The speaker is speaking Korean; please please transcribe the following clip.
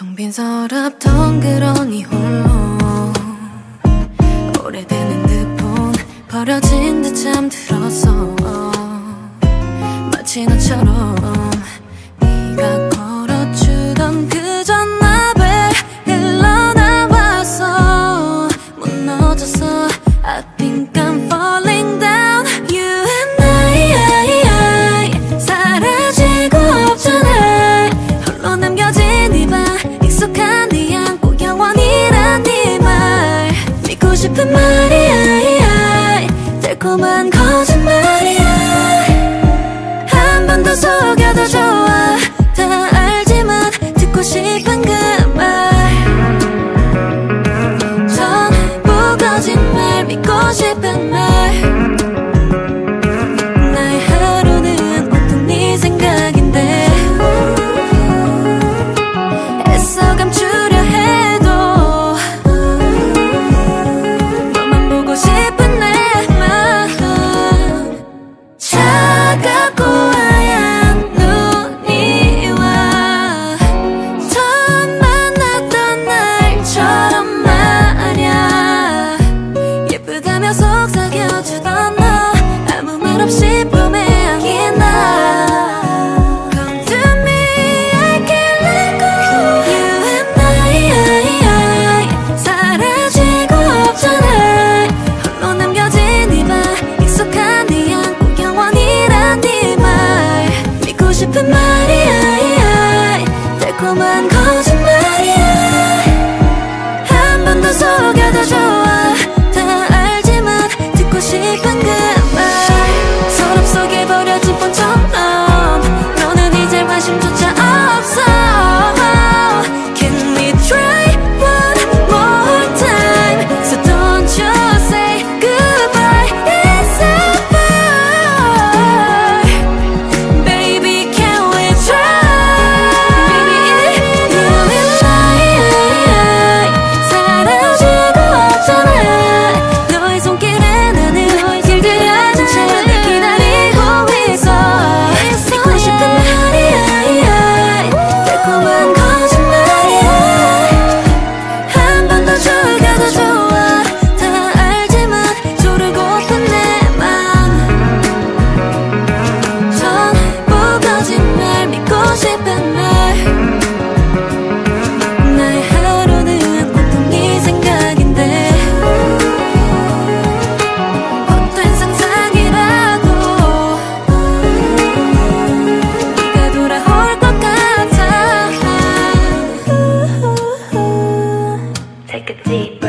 텅빈 서랍 덩그러니 홀로 오래되는 듯 본 버려진 듯 잠들었어 마치 너처럼 싶은 말. 나의 하루는 보통 네 생각인데 애써 감추려 không ơn see.